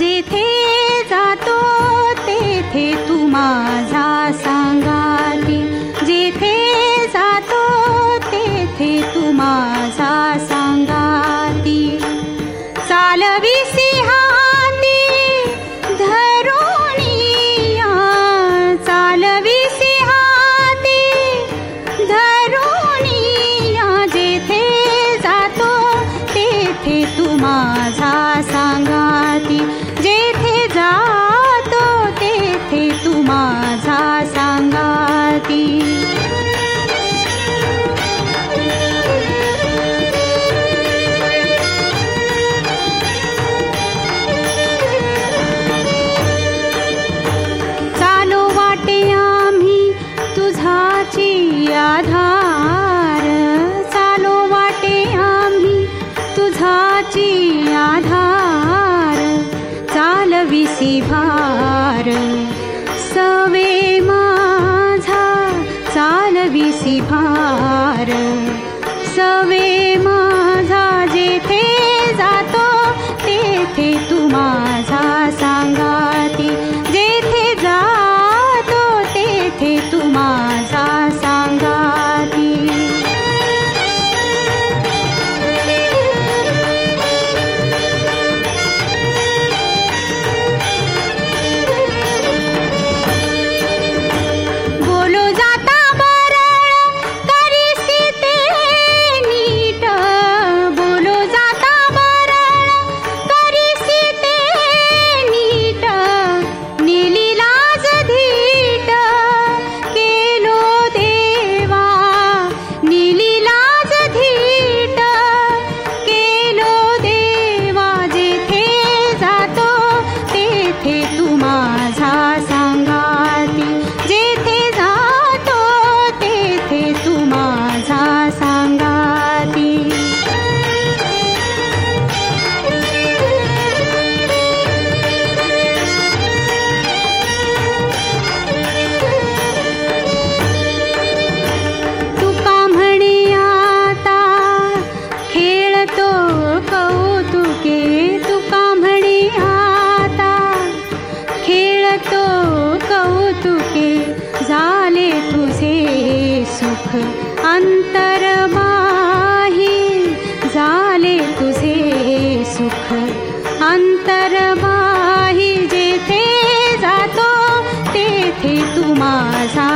जेथे जातो तेथे तू माझा सी जेथे जातो तेथे तू माझा सांगाती. चालवी सिंहाती धरोणिया चालवी सिंहाती धरोणिया जेथे जातो तेथे तू माझा सांगाती. माझा सांगाती चालो वाटे आम्ही तुझाची आधार. चालो वाटे आम्ही तुझाची आधार. चालविसी भार. वे हे तू माझा तो कौतुके झाले तुझे सुख अंतर माही झाले तुझे सुख अंतर अन्तरमाहि जेथे जातो तेथे तू माझा